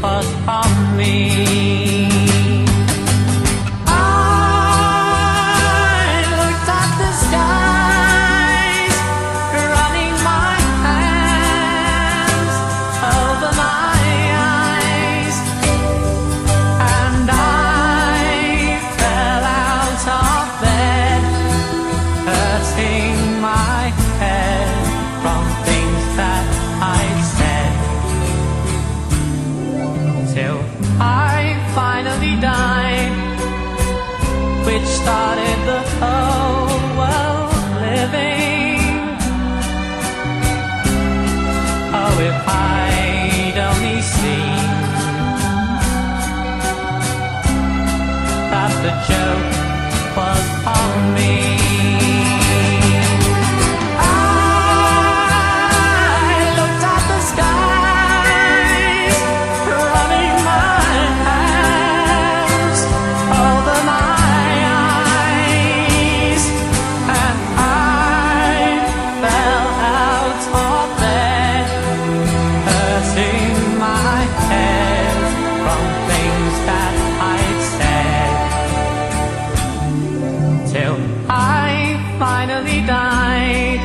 But on me. finally done. nearly died,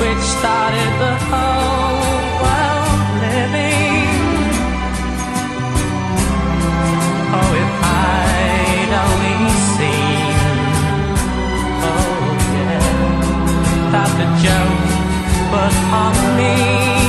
which started the whole world living. Oh, if I'd only seen, oh yeah, that the joke was on me.